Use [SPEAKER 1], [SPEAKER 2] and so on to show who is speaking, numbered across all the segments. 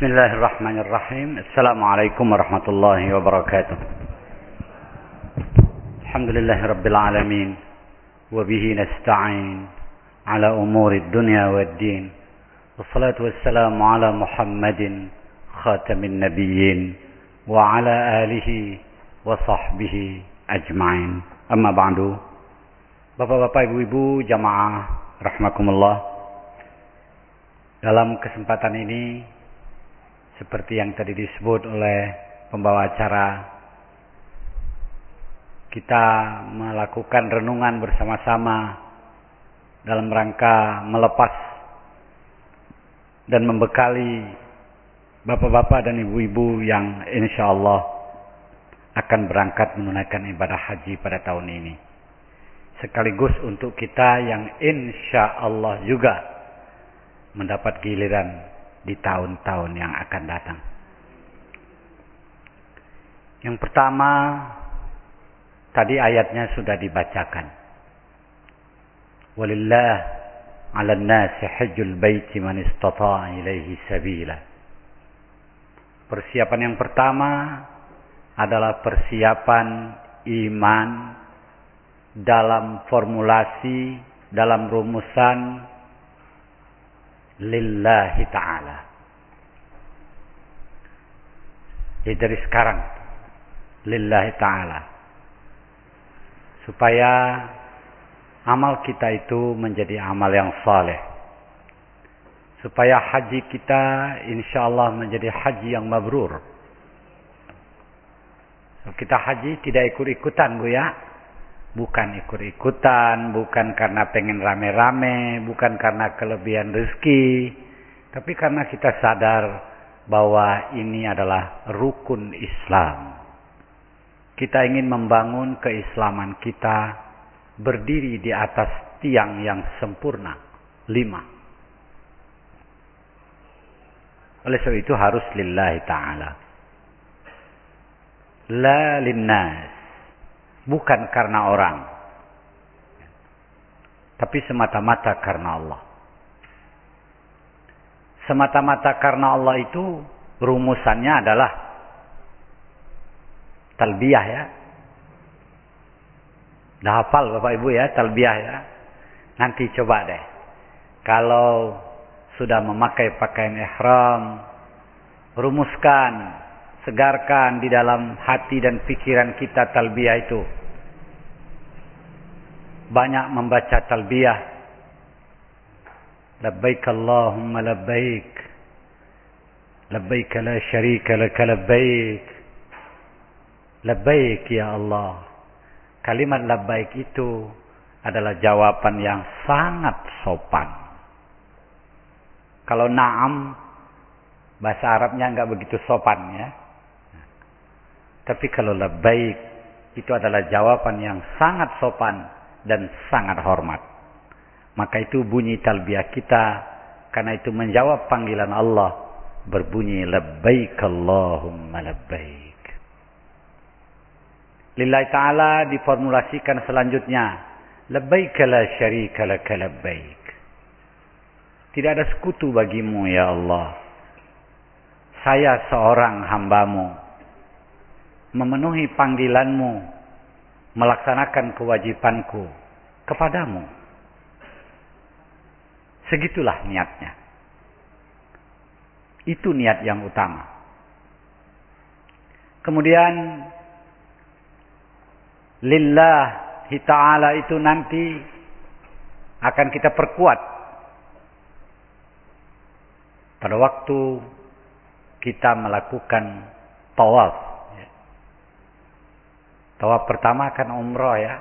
[SPEAKER 1] بسم الله الرحمن الرحيم. السلام عليكم ورحمة الله وبركاته. الحمد لله رب العالمين وبه نستعين على أمور الدنيا والدين والصلاة والسلام على محمد خاتم النبيين وعلى آله وصحبه أجمعين. أما بعد Bapak-bapak, ibu-ibu, jamaah rahmakumullah. Dalam kesempatan ini seperti yang tadi disebut oleh pembawa acara kita melakukan renungan bersama-sama dalam rangka melepas dan membekali bapak-bapak dan ibu-ibu yang insya Allah akan berangkat menunaikan ibadah haji pada tahun ini. Sekaligus untuk kita yang insya Allah juga mendapat giliran di tahun-tahun yang akan datang. Yang pertama, tadi ayatnya sudah dibacakan. Walillah 'ala nasi hajjul baiti man istata'a ilaihi sabila. Persiapan yang pertama adalah persiapan iman dalam formulasi, dalam rumusan lillahi ta'ala. Jadi dari sekarang, lillahi ta'ala. Supaya amal kita itu menjadi amal yang saleh. Supaya haji kita insya Allah menjadi haji yang mabrur. Kita haji tidak ikut-ikutan Bu ya bukan ikut-ikutan, bukan karena pengen rame-rame, bukan karena kelebihan rezeki, tapi karena kita sadar bahwa ini adalah rukun Islam. Kita ingin membangun keislaman kita berdiri di atas tiang yang sempurna. Lima. Oleh sebab itu harus lillahi ta'ala. La linnas bukan karena orang, tapi semata-mata karena Allah. Semata-mata karena Allah itu rumusannya adalah talbiyah ya. Dah hafal Bapak Ibu ya talbiyah ya. Nanti coba deh. Kalau sudah memakai pakaian ihram, rumuskan segarkan di dalam hati dan pikiran kita talbiyah itu. Banyak membaca talbiyah. Labbaik Allahumma labbaik. Labbaik la syarika laka labbaik. Labbaik ya Allah. Kalimat labbaik itu adalah jawaban yang sangat sopan. Kalau na'am bahasa Arabnya enggak begitu sopan ya. Tapi kalau labbaik itu adalah jawaban yang sangat sopan dan sangat hormat. Maka itu bunyi talbiyah kita karena itu menjawab panggilan Allah berbunyi labbaik Allahumma labbaik. Lillahi taala diformulasikan selanjutnya labbaik la syarika laka labbaik. Tidak ada sekutu bagimu ya Allah. Saya seorang hambamu memenuhi panggilanmu, melaksanakan kewajibanku kepadamu. Segitulah niatnya. Itu niat yang utama. Kemudian lillahi ta'ala itu nanti akan kita perkuat pada waktu kita melakukan tawaf Tawaf pertama kan umroh ya.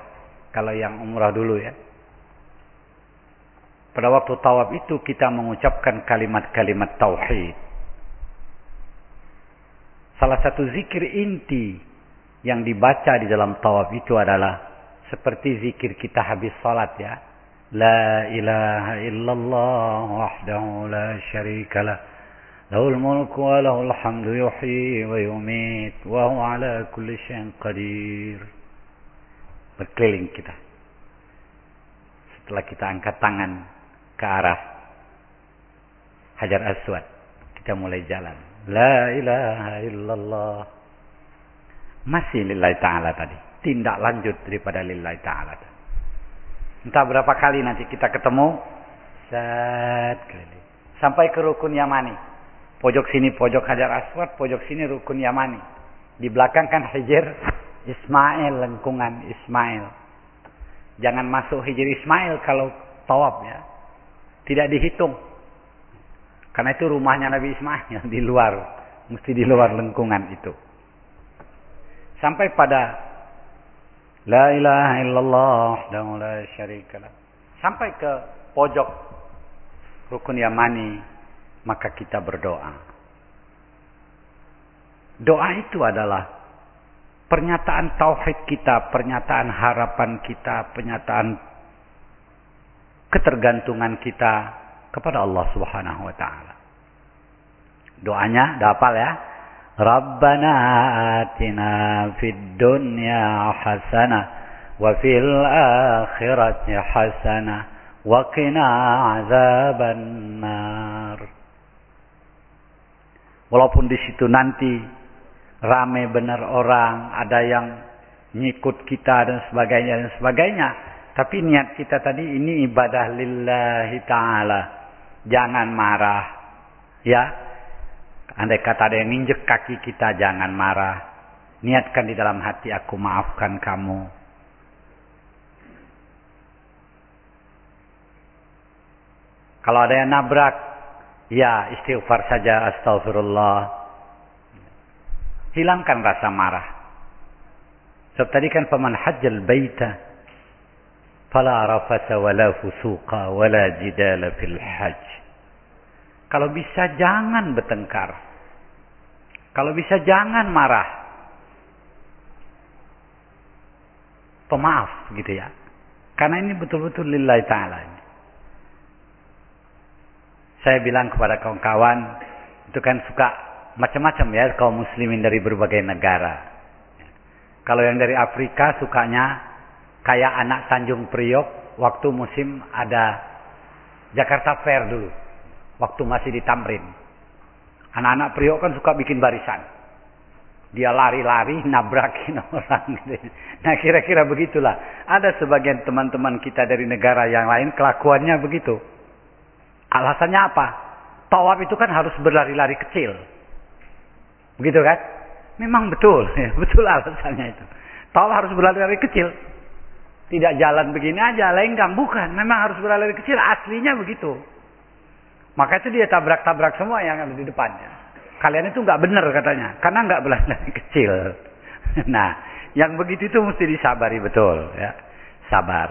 [SPEAKER 1] Kalau yang umroh dulu ya. Pada waktu tawaf itu kita mengucapkan kalimat-kalimat tauhid. Salah satu zikir inti yang dibaca di dalam tawaf itu adalah seperti zikir kita habis salat ya. La ilaha illallah wahdahu la syarikalah له الملك وله الحمد يحيي ويميت وهو على كل شيء قدير berkeliling kita setelah kita angkat tangan ke arah Hajar Aswad kita mulai jalan La ilaha illallah. Masih lillahi ta'ala tadi. Tindak lanjut daripada lillahi ta'ala. Entah berapa kali nanti kita ketemu. Sat keliling. Sampai ke rukun Yamani. Pojok sini pojok Hajar Aswad, pojok sini rukun Yamani. Di belakang kan Hijir Ismail, lengkungan Ismail. Jangan masuk Hijir Ismail kalau tawab ya. Tidak dihitung. Karena itu rumahnya Nabi Ismail di luar. Mesti di luar lengkungan itu. Sampai pada La ilaha illallah dan la syarikalah. Sampai ke pojok rukun Yamani, maka kita berdoa. Doa itu adalah pernyataan tauhid kita, pernyataan harapan kita, pernyataan ketergantungan kita kepada Allah Subhanahu wa taala. Doanya dapal ya. Rabbana atina fid dunya hasanah wa fil akhirati hasanah wa qina azaban nar. Walaupun di situ nanti rame benar orang, ada yang ngikut kita dan sebagainya dan sebagainya, tapi niat kita tadi ini ibadah lillahi ta'ala. Jangan marah. Ya. Andai kata ada yang injek kaki kita, jangan marah. Niatkan di dalam hati aku maafkan kamu. Kalau ada yang nabrak, ya istighfar saja astagfirullah. Hilangkan rasa marah. Sebab tadi kan paman hajjal baita fala rafasa wala fusuqa wala jidala fil hajj. Kalau bisa jangan bertengkar. Kalau bisa jangan marah. Pemaaf gitu ya. Karena ini betul-betul lillahi ta'ala. Saya bilang kepada kawan-kawan, itu kan suka macam-macam ya kaum muslimin dari berbagai negara. Kalau yang dari Afrika sukanya kayak anak Tanjung Priok waktu musim ada Jakarta Fair dulu. Waktu masih di Tamrin. Anak-anak Priok kan suka bikin barisan. Dia lari-lari nabrakin orang. Nah kira-kira begitulah. Ada sebagian teman-teman kita dari negara yang lain kelakuannya begitu. Alasannya apa? Tawaf itu kan harus berlari-lari kecil. Begitu kan? Memang betul. betul alasannya itu. Tawaf harus berlari-lari kecil. Tidak jalan begini aja, lenggang. Bukan. Memang harus berlari kecil. Aslinya begitu. Maka itu dia tabrak-tabrak semua yang ada di depannya. Kalian itu nggak benar katanya. Karena nggak berlari kecil. Nah, yang begitu itu mesti disabari betul. ya Sabar.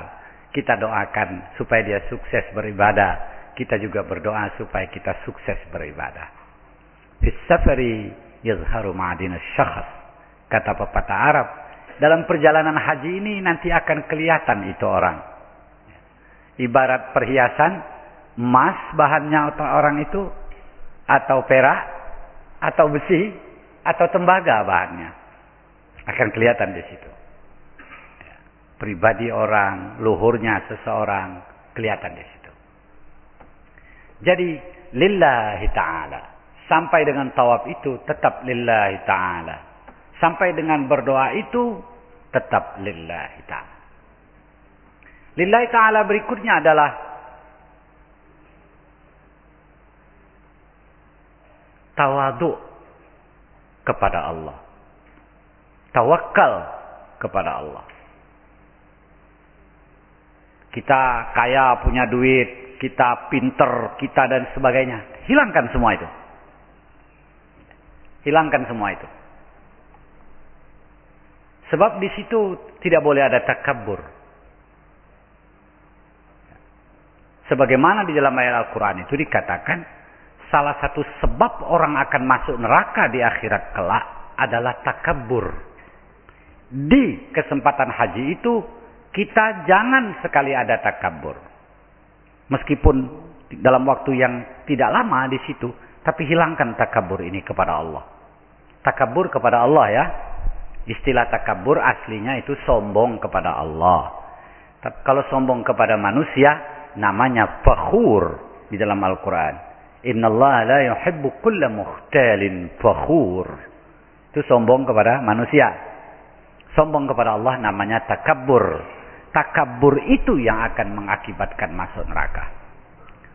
[SPEAKER 1] Kita doakan supaya dia sukses beribadah. Kita juga berdoa supaya kita sukses beribadah. Fisafari yazharu ma'adina syakhas. Kata pepatah Arab. Dalam perjalanan haji ini nanti akan kelihatan itu orang. Ibarat perhiasan, emas bahannya orang itu, atau perak, atau besi, atau tembaga bahannya. Akan kelihatan di situ. Pribadi orang, luhurnya seseorang, kelihatan di situ. Jadi, lillahi ta'ala. Sampai dengan tawaf itu tetap lillahi ta'ala. Sampai dengan berdoa itu tetap lillahi ta'ala. Lillahi ta'ala berikutnya adalah tawadu kepada Allah. Tawakal kepada Allah. Kita kaya, punya duit, kita pinter, kita dan sebagainya. Hilangkan semua itu. Hilangkan semua itu. Sebab di situ tidak boleh ada takabur. Sebagaimana di dalam ayat Al-Quran itu dikatakan, salah satu sebab orang akan masuk neraka di akhirat kelak adalah takabur. Di kesempatan haji itu, kita jangan sekali ada takabur. Meskipun dalam waktu yang tidak lama di situ, tapi hilangkan takabur ini kepada Allah. Takabur kepada Allah ya. Istilah takabur aslinya itu sombong kepada Allah. Tapi kalau sombong kepada manusia, namanya fakhur di dalam Al-Quran. Innallaha la yuhibbu kulla mukhtalin fakhur. Itu sombong kepada manusia. Sombong kepada Allah namanya takabbur. Takabbur itu yang akan mengakibatkan masuk neraka.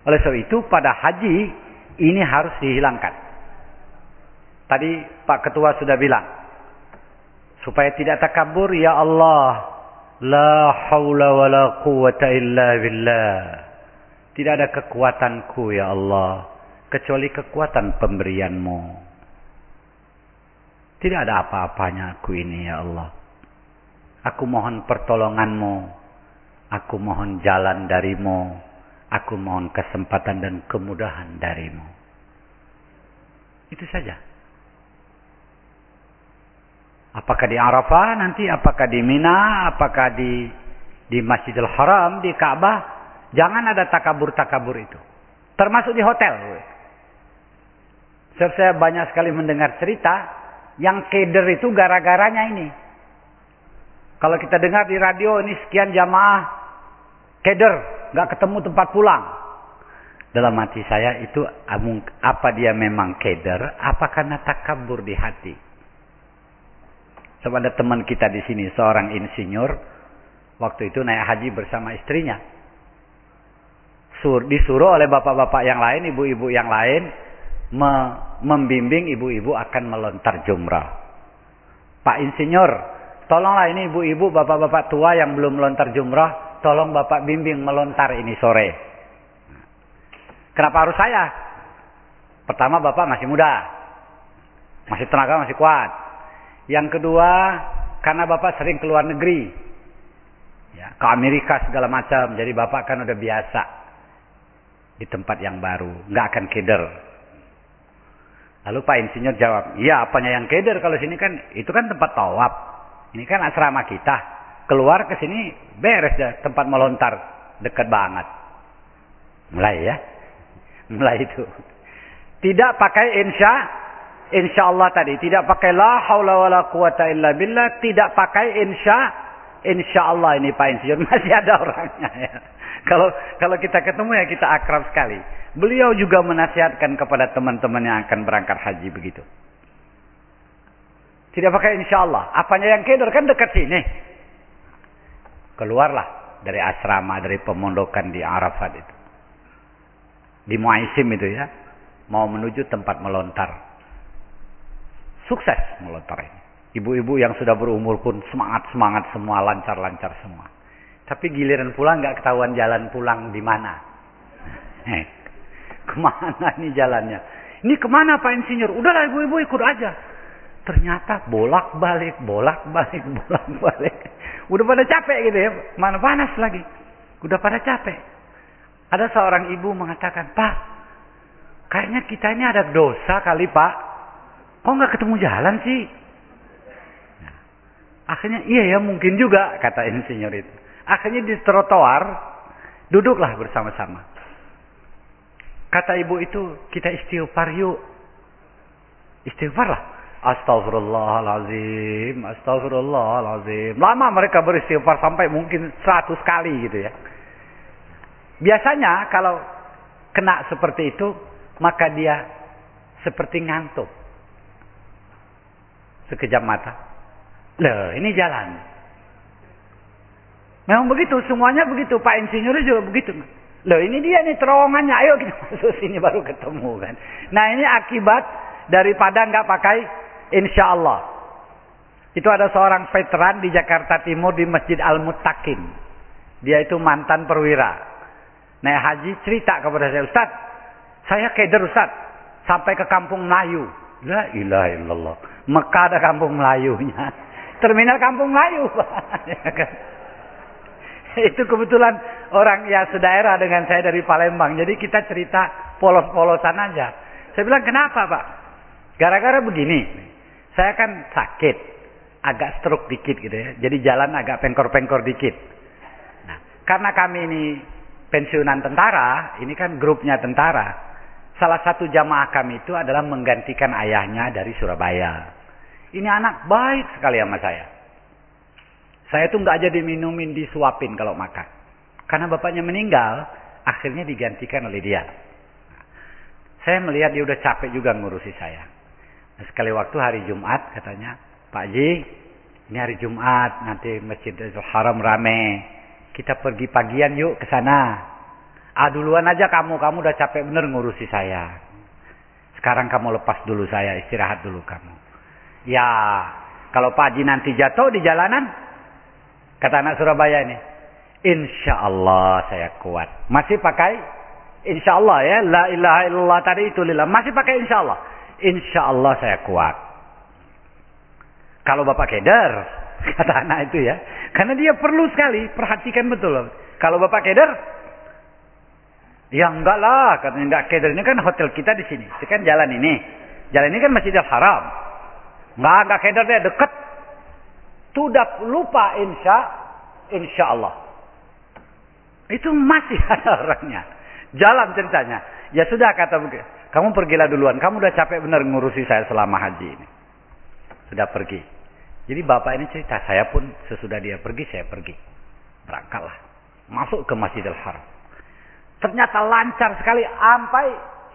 [SPEAKER 1] Oleh sebab itu pada haji ini harus dihilangkan. Tadi Pak Ketua sudah bilang supaya tidak takabur ya Allah la haula wala quwata illa billah. Tidak ada kekuatanku ya Allah kecuali kekuatan pemberianmu. Tidak ada apa-apanya aku ini ya Allah. Aku mohon pertolonganmu. Aku mohon jalan darimu. Aku mohon kesempatan dan kemudahan darimu. Itu saja. Apakah di Arafah nanti, apakah di Mina, apakah di di Masjidil Haram, di Ka'bah, jangan ada takabur-takabur itu. Termasuk di hotel. Saya banyak sekali mendengar cerita yang keder itu gara-garanya ini. Kalau kita dengar di radio ini sekian jamaah keder, nggak ketemu tempat pulang. Dalam hati saya itu apa dia memang keder, apa karena takabur di hati. Sebab ada teman kita di sini seorang insinyur waktu itu naik haji bersama istrinya. Sur, disuruh oleh bapak-bapak yang lain, ibu-ibu yang lain me membimbing ibu-ibu akan melontar jumrah. Pak Insinyur, tolonglah ini ibu-ibu, bapak-bapak tua yang belum melontar jumrah, tolong bapak bimbing melontar ini sore. Kenapa harus saya? Pertama bapak masih muda, masih tenaga masih kuat. Yang kedua, karena bapak sering keluar negeri, ya, ke Amerika segala macam, jadi bapak kan udah biasa di tempat yang baru, nggak akan keder. Lalu Pak Insinyur jawab, iya apanya yang keder kalau sini kan itu kan tempat tawaf. Ini kan asrama kita. Keluar ke sini beres ya tempat melontar dekat banget. Mulai ya. Mulai itu. Tidak pakai insya insya Allah tadi, tidak pakai la haula wala quwata illa billah, tidak pakai insya insya Allah ini Pak Insinyur masih ada orangnya ya. Kalau kalau kita ketemu ya kita akrab sekali. Beliau juga menasihatkan kepada teman-teman yang akan berangkat haji begitu. Tidak pakai insya Allah. Apanya yang keder kan dekat sini. Keluarlah dari asrama, dari pemondokan di Arafat itu. Di Muaisim itu ya. Mau menuju tempat melontar. Sukses melontar ini. Ibu-ibu yang sudah berumur pun semangat-semangat semua, lancar-lancar semua. Tapi giliran pulang nggak ketahuan jalan pulang di mana. Eh, ke mana ini jalannya? Ini ke mana Pak Insinyur? Udahlah ibu-ibu ikut aja. Ternyata bolak-balik, bolak-balik, bolak-balik. Udah pada capek gitu ya. Mana panas lagi. Udah pada capek. Ada seorang ibu mengatakan, Pak, kayaknya kita ini ada dosa kali Pak. Kok nggak ketemu jalan sih? Nah, akhirnya iya ya mungkin juga kata insinyur itu. Akhirnya di trotoar duduklah bersama-sama. Kata ibu itu, kita istighfar yuk. Istighfarlah. Astagfirullahalazim, astagfirullahalazim. Lama mereka beristighfar sampai mungkin seratus kali gitu ya. Biasanya kalau kena seperti itu, maka dia seperti ngantuk. Sekejap mata. Loh, ini jalan. Memang begitu, semuanya begitu. Pak Insinyur juga begitu. Loh ini dia nih terowongannya, ayo kita masuk sini baru ketemu kan. Nah ini akibat daripada nggak pakai insya Allah. Itu ada seorang veteran di Jakarta Timur di Masjid Al Muttaqin. Dia itu mantan perwira. Nah haji cerita kepada saya, Ustaz, saya keder Ustaz, sampai ke kampung Melayu. La ilaha illallah. Mekah ada kampung Melayunya. Terminal kampung Melayu. itu kebetulan orang ya sedaerah dengan saya dari Palembang. Jadi kita cerita polos-polosan aja. Saya bilang kenapa pak? Gara-gara begini. Saya kan sakit. Agak stroke dikit gitu ya. Jadi jalan agak pengkor-pengkor dikit. Nah, karena kami ini pensiunan tentara. Ini kan grupnya tentara. Salah satu jamaah kami itu adalah menggantikan ayahnya dari Surabaya. Ini anak baik sekali sama saya. Saya tuh nggak aja diminumin, disuapin kalau makan. Karena bapaknya meninggal, akhirnya digantikan oleh dia. Saya melihat dia udah capek juga ngurusi saya. Nah, sekali waktu hari Jumat katanya, Pak Ji, ini hari Jumat, nanti Masjidil Haram rame. Kita pergi pagian yuk ke sana. Ah duluan aja kamu, kamu udah capek bener ngurusi saya. Sekarang kamu lepas dulu saya, istirahat dulu kamu. Ya, kalau Pak Haji nanti jatuh di jalanan, kata anak Surabaya ini, Insya Allah saya kuat. Masih pakai Insya Allah ya, la ilaha illallah tadi itu lillah. Masih pakai insya Allah. Insya Allah saya kuat. Kalau Bapak keder, kata anak itu ya. Karena dia perlu sekali, perhatikan betul. Kalau Bapak keder, ya enggak lah. Katanya enggak keder. Ini kan hotel kita di sini. Ini kan jalan ini. Jalan ini kan Masjidil Haram. Enggak, enggak keder deh, deket. Sudah lupa insya, insya Allah. Itu masih ada orangnya. Jalan ceritanya. Ya sudah kata kamu pergilah duluan. Kamu udah capek benar ngurusi saya selama haji ini. Sudah pergi. Jadi bapak ini cerita, saya pun sesudah dia pergi, saya pergi. Berangkatlah. Masuk ke Masjidil Haram. Ternyata lancar sekali sampai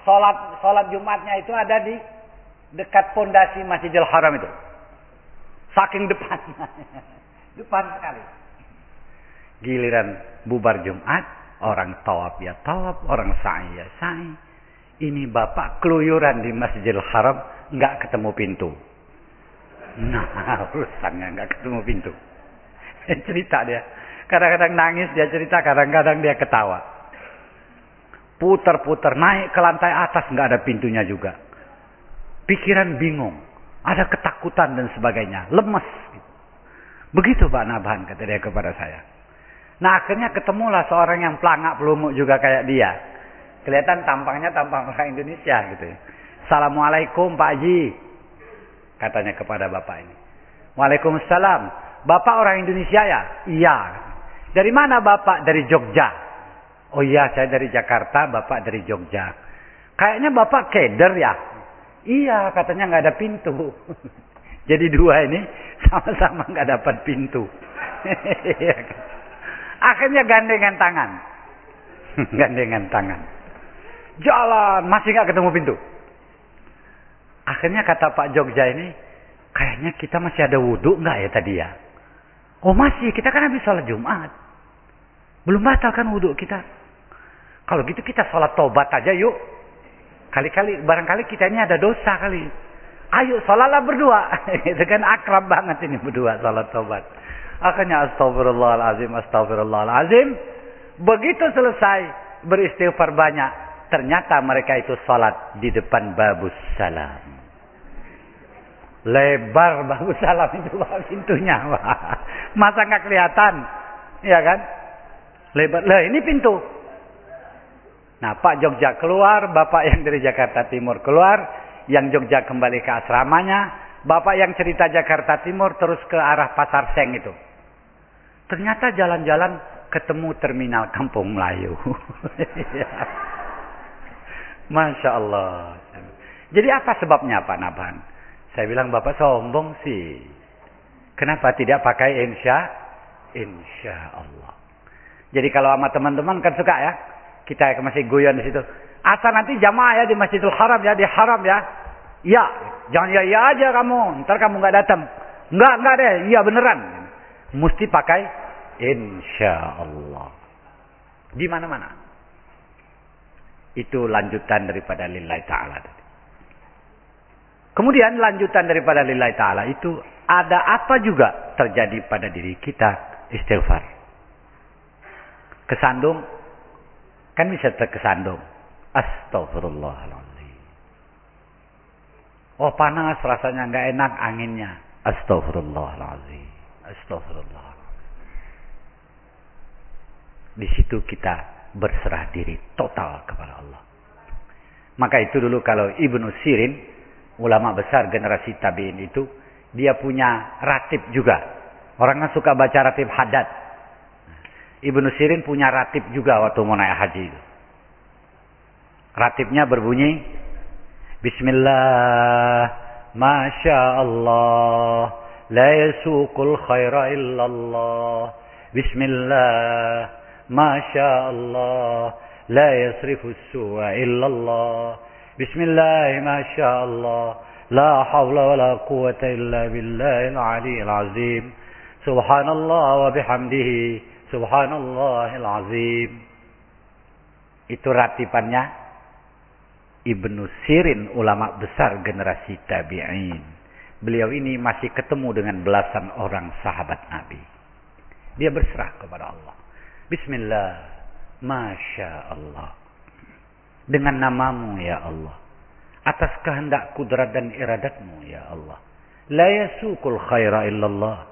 [SPEAKER 1] sholat sholat Jumatnya itu ada di dekat pondasi Masjidil Haram itu. Saking depan. depan sekali. Giliran bubar Jumat, Orang tawaf ya tawaf, orang sa'i ya sa'i. Ini bapak keluyuran di Masjidil Haram, nggak ketemu pintu. Nah, urusannya nggak ketemu pintu. cerita dia. Kadang-kadang nangis dia cerita, kadang-kadang dia ketawa. Putar-putar naik ke lantai atas nggak ada pintunya juga. Pikiran bingung, ada ketakutan dan sebagainya, lemes. Begitu Pak Nabhan kata dia kepada saya. Nah akhirnya ketemulah seorang yang pelangak pelumuk juga kayak dia. Kelihatan tampangnya tampang orang Indonesia gitu ya. Assalamualaikum Pak Haji. Katanya kepada bapak ini. Waalaikumsalam. Bapak orang Indonesia ya? Iya. Dari mana bapak? Dari Jogja. Oh iya saya dari Jakarta, bapak dari Jogja. Kayaknya bapak keder ya? Iya katanya nggak ada pintu. Jadi dua ini sama-sama nggak dapat pintu. Iya kan? Akhirnya gandengan tangan. gandengan tangan. Jalan, masih nggak ketemu pintu. Akhirnya kata Pak Jogja ini, kayaknya kita masih ada wudhu nggak ya tadi ya? Oh masih, kita kan habis sholat Jumat. Belum batal kan wudhu kita. Kalau gitu kita sholat tobat aja yuk. Kali-kali, barangkali kita ini ada dosa kali. Ayo sholatlah berdua. Itu kan akrab banget ini berdua sholat tobat. Akhirnya astagfirullahalazim, astagfirullahalazim. Begitu selesai beristighfar banyak, ternyata mereka itu salat di depan babus salam. Lebar babus salam itu pintunya. Masa nggak kelihatan? Ya kan? Lebar. Lah ini pintu. Nah Pak Jogja keluar, Bapak yang dari Jakarta Timur keluar, yang Jogja kembali ke asramanya, Bapak yang cerita Jakarta Timur terus ke arah Pasar Seng itu. Ternyata jalan-jalan ketemu terminal Kampung Melayu. Masya Allah. Jadi apa sebabnya Pak Naban? Saya bilang Bapak sombong sih. Kenapa tidak pakai insya? Insya Allah. Jadi kalau sama teman-teman kan suka ya. Kita masih guyon di situ. Asal nanti jamaah ya di Masjidil Haram ya, di Haram ya. Ya, jangan ya ya aja kamu. Ntar kamu nggak datang. Nggak, nggak deh. Iya beneran. Mesti pakai insya Allah. Di mana-mana. Itu lanjutan daripada lillahi ta'ala. Kemudian lanjutan daripada lillahi ta'ala itu ada apa juga terjadi pada diri kita istighfar. Kesandung kan bisa terkesandung. Astagfirullahaladzim. Oh panas rasanya nggak enak anginnya. Astagfirullahaladzim. Astagfirullah. Di situ kita berserah diri total kepada Allah. Maka itu dulu kalau Ibnu Sirin, ulama besar generasi tabi'in itu, dia punya ratib juga. Orang kan suka baca ratib hadat. Ibnu Sirin punya ratib juga waktu mau naik haji itu. Ratibnya berbunyi, Bismillah, Masya Allah, La yasuqul khaira illallah, Bismillah, ما شاء الله لا يصرف السوء إلا الله Bismillah, Masya Allah. La hawla wa la quwata illa billahil aliyyil azim. Subhanallah wa bihamdihi. Subhanallahil azim. Itu ratipannya Ibnu Sirin, ulama besar generasi tabi'in. Beliau ini masih ketemu dengan belasan orang sahabat Nabi. Dia berserah kepada Allah. Bismillah. Masya Allah dengan namamu ya Allah. Atas kehendak kudrat dan iradatmu ya Allah. La yasukul khaira illallah.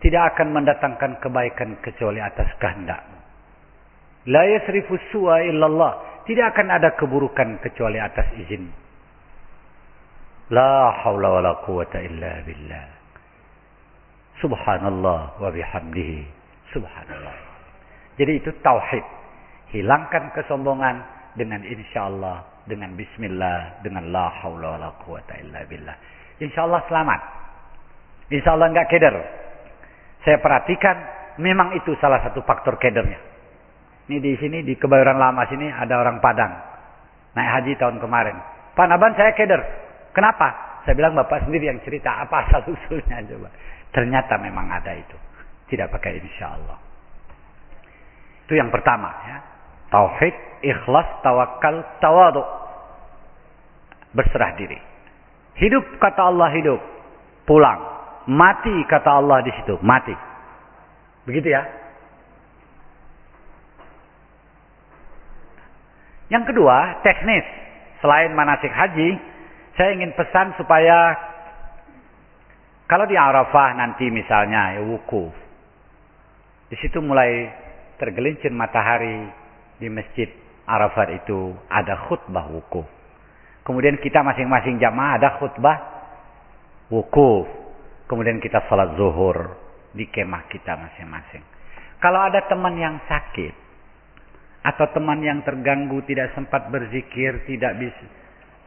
[SPEAKER 1] Tidak akan mendatangkan kebaikan kecuali atas kehendakmu. La yasrifu su'a illallah. Tidak akan ada keburukan kecuali atas izin. La hawla wa la quwata illa billah. Subhanallah wa bihamdihi. Subhanallah. Jadi itu tauhid. Hilangkan kesombongan, dengan insya Allah, dengan bismillah, dengan la haula wa la quwata illa billah. Insya Allah selamat. Insya Allah enggak keder. Saya perhatikan memang itu salah satu faktor kedernya. Ini di sini di Kebayoran Lama sini ada orang Padang. Naik haji tahun kemarin. Pak Naban saya keder. Kenapa? Saya bilang Bapak sendiri yang cerita apa asal usulnya coba. Ternyata memang ada itu. Tidak pakai insya Allah. Itu yang pertama ya. Tauhid, ikhlas, tawakal, tawadu. Berserah diri. Hidup kata Allah hidup. Pulang. Mati kata Allah di situ. Mati. Begitu ya. Yang kedua, teknis. Selain manasik haji, saya ingin pesan supaya kalau di Arafah nanti misalnya ya wukuf. Di situ mulai tergelincir matahari di masjid Arafat itu ada khutbah wukuf. Kemudian kita masing-masing jamaah ada khutbah wukuf. Kemudian kita salat zuhur di kemah kita masing-masing. Kalau ada teman yang sakit atau teman yang terganggu tidak sempat berzikir, tidak bisa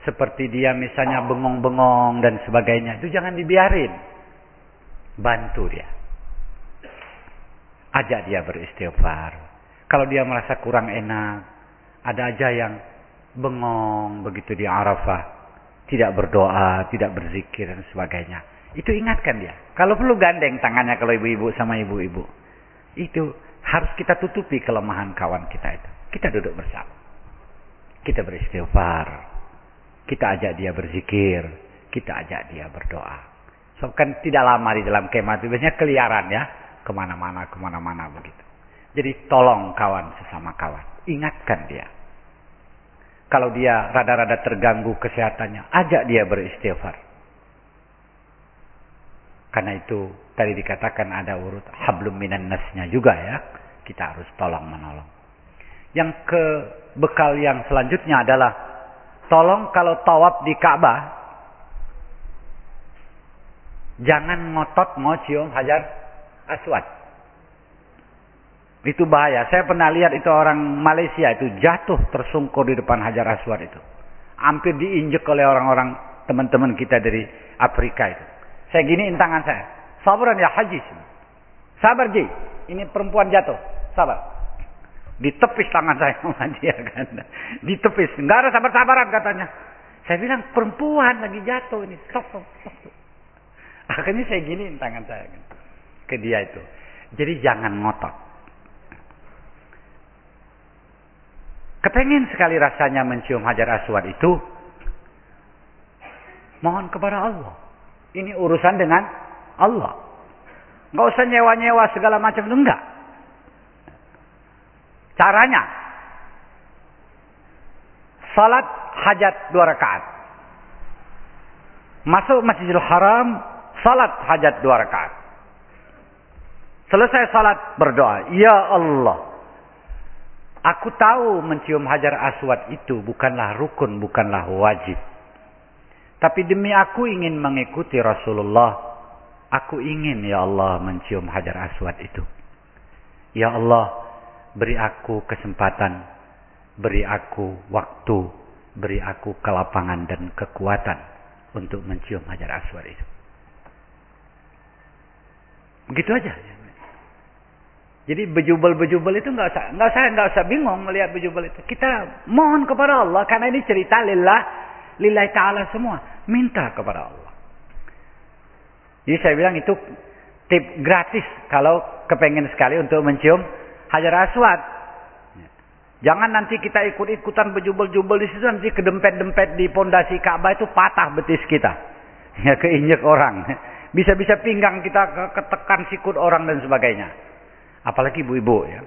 [SPEAKER 1] seperti dia misalnya bengong-bengong dan sebagainya, itu jangan dibiarin. Bantu dia. Ajak dia beristighfar. Kalau dia merasa kurang enak, ada aja yang bengong begitu di Arafah, tidak berdoa, tidak berzikir dan sebagainya. Itu ingatkan dia. Kalau perlu gandeng tangannya kalau ibu-ibu sama ibu-ibu. Itu harus kita tutupi kelemahan kawan kita itu. Kita duduk bersama. Kita beristighfar. Kita ajak dia berzikir. Kita ajak dia berdoa. So kan tidak lama di dalam kemah itu biasanya keliaran ya. Ke mana-mana, ke mana-mana begitu. Jadi tolong kawan sesama kawan. Ingatkan dia. Kalau dia rada-rada terganggu kesehatannya, ajak dia beristighfar. Karena itu tadi dikatakan ada urut hablum minan nasnya juga ya. Kita harus tolong menolong. Yang ke bekal yang selanjutnya adalah tolong kalau tawaf di Ka'bah jangan ngotot mau cium hajar aswad. Itu bahaya. Saya pernah lihat itu orang Malaysia itu jatuh tersungkur di depan Hajar Aswad itu. Hampir diinjek oleh orang-orang teman-teman kita dari Afrika itu. Saya giniin tangan saya. Sabaran ya haji. Sabar Ji. Ini perempuan jatuh. Sabar. Ditepis tangan saya sama dia kan. Ditepis. Enggak ada sabar-sabaran katanya. Saya bilang perempuan lagi jatuh ini. Stop, stop, stop. Akhirnya saya giniin tangan saya kan. Ke dia itu. Jadi jangan ngotot. Kepengen sekali rasanya mencium hajar aswad itu. Mohon kepada Allah. Ini urusan dengan Allah. Nggak usah nyewa-nyewa segala macam itu enggak. Caranya. Salat hajat dua rakaat. Masuk Masjidil Haram, salat hajat dua rakaat. Selesai salat berdoa, Ya Allah, Aku tahu mencium hajar aswad itu bukanlah rukun, bukanlah wajib. Tapi demi aku ingin mengikuti Rasulullah, aku ingin ya Allah mencium hajar aswad itu. Ya Allah, beri aku kesempatan, beri aku waktu, beri aku kelapangan dan kekuatan untuk mencium hajar aswad itu. Begitu aja. Jadi bejubel-bejubel itu nggak usah, nggak usah, nggak usah bingung melihat bejubel itu. Kita mohon kepada Allah karena ini cerita lillah lillahi ta'ala semua. Minta kepada Allah. Jadi saya bilang itu tip gratis kalau kepengen sekali untuk mencium hajar aswad. Jangan nanti kita ikut-ikutan berjubel-jubel di situ nanti kedempet-dempet di pondasi Ka'bah itu patah betis kita. Ya keinjek orang. Bisa-bisa pinggang kita ketekan sikut orang dan sebagainya. Apalagi ibu-ibu ya.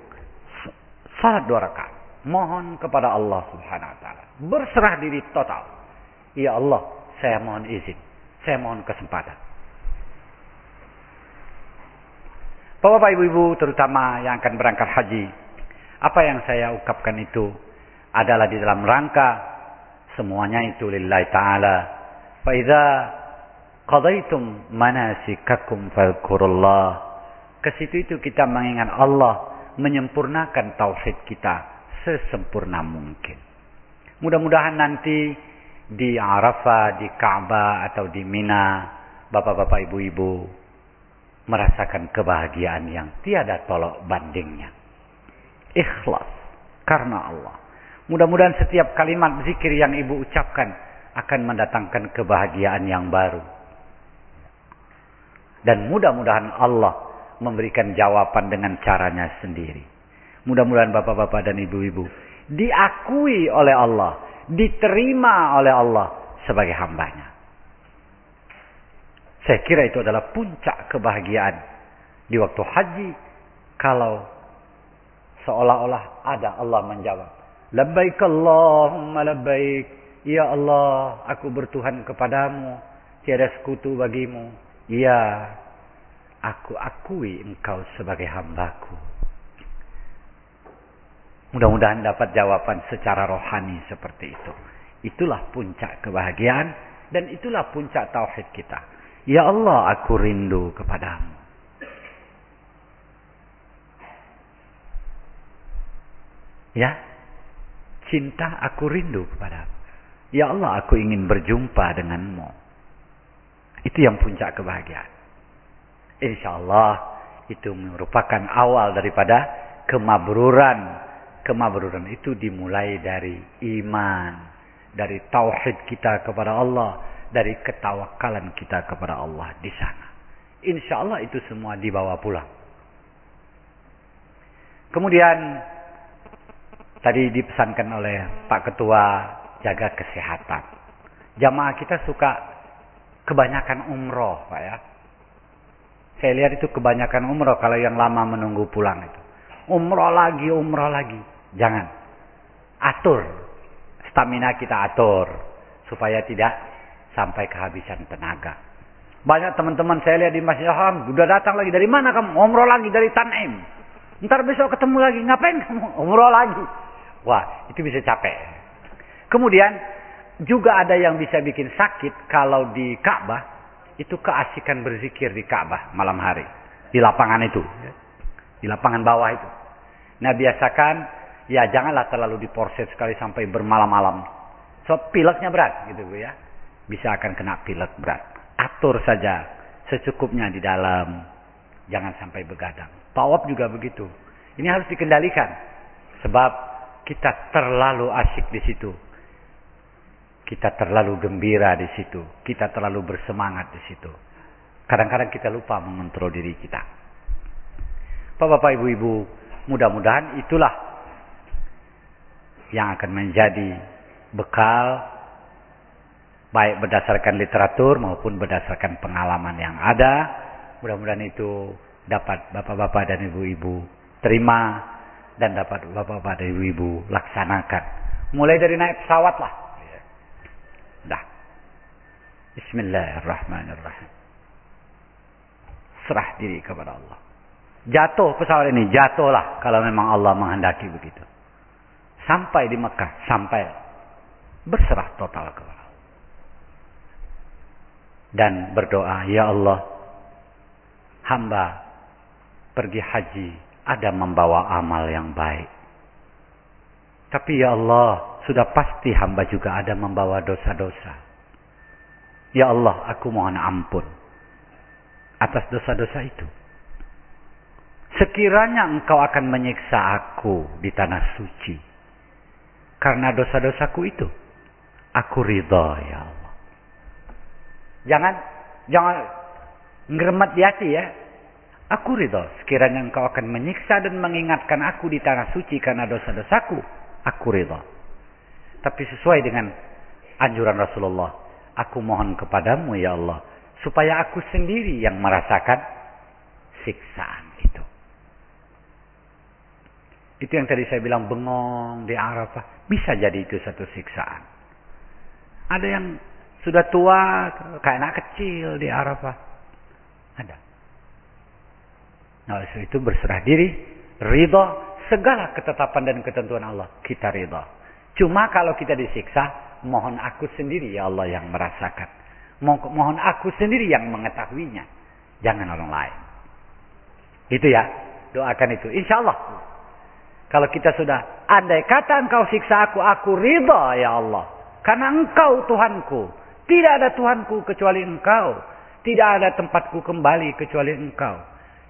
[SPEAKER 1] Salat dua rakaat. Mohon kepada Allah Subhanahu wa taala. Berserah diri total. Ya Allah, saya mohon izin. Saya mohon kesempatan. Bapak ibu-ibu terutama yang akan berangkat haji. Apa yang saya ungkapkan itu adalah di dalam rangka semuanya itu lillahi ta'ala. Fa idza qadaitum manasikakum fadhkurullah. Ke situ itu kita mengingat Allah menyempurnakan tauhid kita sesempurna mungkin. Mudah-mudahan nanti di Arafah, di Ka'bah atau di Mina, bapak-bapak ibu-ibu merasakan kebahagiaan yang tiada tolok bandingnya. Ikhlas karena Allah. Mudah-mudahan setiap kalimat zikir yang ibu ucapkan akan mendatangkan kebahagiaan yang baru. Dan mudah-mudahan Allah memberikan jawaban dengan caranya sendiri. Mudah-mudahan bapak-bapak dan ibu-ibu diakui oleh Allah, diterima oleh Allah sebagai hambanya. Saya kira itu adalah puncak kebahagiaan di waktu haji kalau seolah-olah ada Allah menjawab. Labbaik Allahumma labbaik. Ya Allah, aku bertuhan kepadamu. Tiada sekutu bagimu. Ya, aku akui engkau sebagai hambaku. Mudah-mudahan dapat jawaban secara rohani seperti itu. Itulah puncak kebahagiaan dan itulah puncak tauhid kita. Ya Allah, aku rindu kepadamu. Ya, cinta aku rindu kepadamu. Ya Allah, aku ingin berjumpa denganmu. Itu yang puncak kebahagiaan. Insya Allah, itu merupakan awal daripada kemabruran. Kemabruran itu dimulai dari iman. Dari tauhid kita kepada Allah dari ketawakalan kita kepada Allah di sana. Insya Allah itu semua dibawa pulang. Kemudian tadi dipesankan oleh Pak Ketua jaga kesehatan. Jamaah kita suka kebanyakan umroh, Pak ya. Saya lihat itu kebanyakan umroh kalau yang lama menunggu pulang itu. Umroh lagi, umroh lagi. Jangan. Atur. Stamina kita atur. Supaya tidak sampai kehabisan tenaga. Banyak teman-teman saya lihat di Masjid Haram, sudah datang lagi. Dari mana kamu? Umroh lagi dari Tanim. Ntar besok ketemu lagi. Ngapain kamu? Umroh lagi. Wah, itu bisa capek. Kemudian juga ada yang bisa bikin sakit kalau di Ka'bah itu keasikan berzikir di Ka'bah malam hari di lapangan itu, di lapangan bawah itu. Nah biasakan ya janganlah terlalu diporset sekali sampai bermalam-malam. So pileknya berat gitu Bu ya bisa akan kena pilek berat. Atur saja secukupnya di dalam. Jangan sampai begadang. Tawaf juga begitu. Ini harus dikendalikan. Sebab kita terlalu asyik di situ. Kita terlalu gembira di situ. Kita terlalu bersemangat di situ. Kadang-kadang kita lupa mengontrol diri kita. Bapak-bapak, ibu-ibu, mudah-mudahan itulah yang akan menjadi bekal baik berdasarkan literatur maupun berdasarkan pengalaman yang ada. Mudah-mudahan itu dapat bapak-bapak dan ibu-ibu terima dan dapat bapak-bapak dan ibu-ibu laksanakan. Mulai dari naik pesawat lah. Dah. Bismillahirrahmanirrahim. Serah diri kepada Allah. Jatuh pesawat ini, jatuhlah kalau memang Allah menghendaki begitu. Sampai di Mekah, sampai berserah total kepada dan berdoa, Ya Allah, hamba pergi haji ada membawa amal yang baik. Tapi ya Allah, sudah pasti hamba juga ada membawa dosa-dosa. Ya Allah, aku mohon ampun atas dosa-dosa itu. Sekiranya engkau akan menyiksa aku di tanah suci. Karena dosa-dosaku itu. Aku ridha ya Allah. Jangan jangan ngeremat di hati ya. Aku ridha sekiranya engkau akan menyiksa dan mengingatkan aku di tanah suci karena dosa-dosaku. Aku ridha. Tapi sesuai dengan anjuran Rasulullah. Aku mohon kepadamu ya Allah. Supaya aku sendiri yang merasakan siksaan itu. Itu yang tadi saya bilang bengong di Arafah. Bisa jadi itu satu siksaan. Ada yang sudah tua kayak anak kecil di Arafah. Ada. Nah, itu berserah diri, ridha segala ketetapan dan ketentuan Allah. Kita ridha. Cuma kalau kita disiksa, mohon aku sendiri ya Allah yang merasakan. Mohon aku sendiri yang mengetahuinya. Jangan orang lain. Itu ya. Doakan itu. Insya Allah. Kalau kita sudah andai kata engkau siksa aku, aku ridha ya Allah. Karena engkau Tuhanku. Tidak ada Tuhanku kecuali engkau. Tidak ada tempatku kembali kecuali engkau.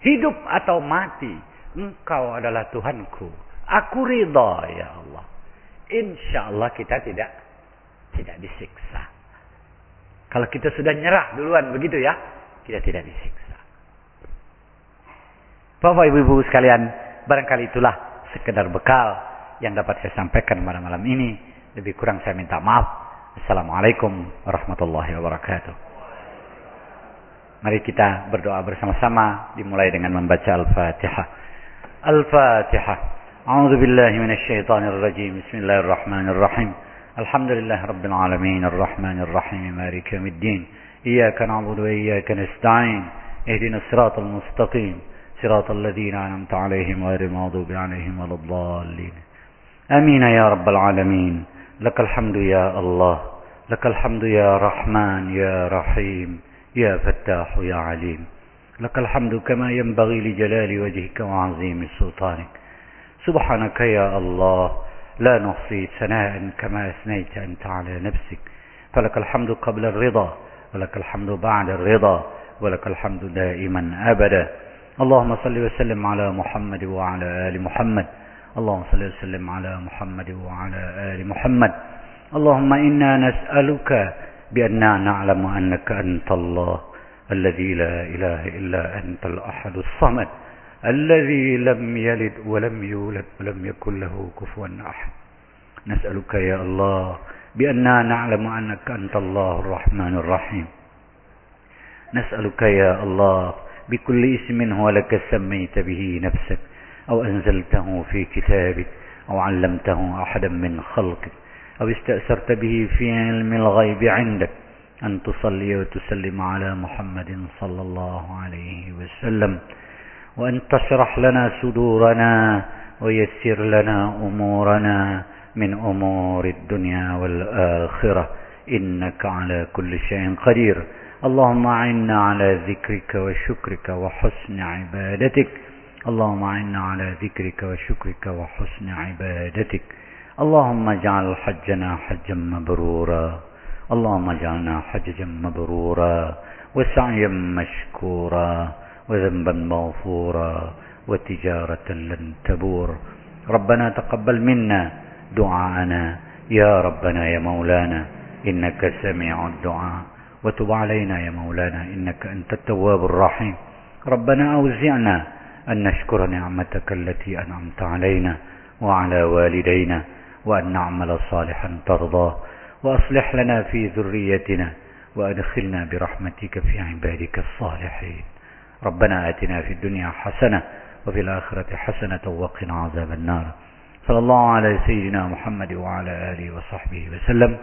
[SPEAKER 1] Hidup atau mati, engkau adalah Tuhanku. Aku ridha ya Allah. Insya Allah kita tidak tidak disiksa. Kalau kita sudah nyerah duluan begitu ya, kita tidak disiksa. Bapak ibu-ibu sekalian, barangkali itulah sekedar bekal yang dapat saya sampaikan pada malam ini. Lebih kurang saya minta maaf. Assalamualaikum warahmatullahi wabarakatuh. Mari kita berdoa bersama-sama dimulai dengan membaca Al-Fatihah. Al-Fatihah. أعوذ بالله من الشيطان الرجيم. بسم الله الرحمن الرحيم. الحمد لله رب العالمين. الرحمن الرحيم. مالك يوم الدين. إياك نعبد وإياك نستعين. اهدنا الصراط المستقيم. صراط الذين أنعمت عليهم غير المغضوب عليهم ولا الضالين. آمين يا رب العالمين. لك الحمد يا الله. لك الحمد يا رحمن يا رحيم. يا فتاح يا عليم. لك الحمد كما ينبغي لجلال وجهك وعظيم سلطانك. سبحانك يا الله لا نحصي ثناء كما أثنيت أنت على نفسك. فلك الحمد قبل الرضا ولك الحمد بعد الرضا ولك الحمد دائما أبدا. اللهم صل وسلم على محمد وعلى آل محمد. اللهم صل وسلم على محمد وعلى آل محمد. اللهم إنا نسألك بأننا نعلم أنك أنت الله الذي لا إله إلا أنت الأحد الصمد. الذي لم يلد ولم يولد ولم يكن له كفوا أحد. نسألك يا الله بأننا نعلم أنك أنت الله الرحمن الرحيم. نسألك يا الله بكل اسم هو لك سميت به نفسك أو أنزلته في كتابك أو علمته أحدا من خلقك أو استأثرت به في علم الغيب عندك أن تصلي وتسلم على محمد صلى الله عليه وسلم. وأن تشرح لنا صدورنا ويسر لنا أمورنا من أمور الدنيا والآخرة. إنك على كل شيء قدير. اللهم أعنا على ذكرك وشكرك وحسن عبادتك. اللهم أعنا على ذكرك وشكرك وحسن عبادتك. اللهم اجعل حجنا حجا مبرورا. اللهم اجعلنا حججا مبرورا وسعيا مشكورا. وذنبا مغفورا وتجارة لن تبور. ربنا تقبل منا دعاءنا. يا ربنا يا مولانا إنك سميع الدعاء. وتب علينا يا مولانا إنك أنت التواب الرحيم. ربنا أوزعنا أن نشكر نعمتك التي أنعمت علينا وعلى والدينا وأن نعمل صالحا ترضاه. وأصلح لنا في ذريتنا وأدخلنا برحمتك في عبادك الصالحين. ربنا آتنا في الدنيا حسنة وفي الآخرة حسنة وقنا عذاب النار. صلى الله على سيدنا محمد وعلى آله وصحبه وسلم.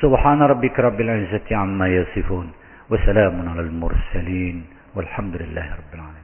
[SPEAKER 1] سبحان ربك رب العزة عما يصفون وسلام على المرسلين والحمد لله رب العالمين.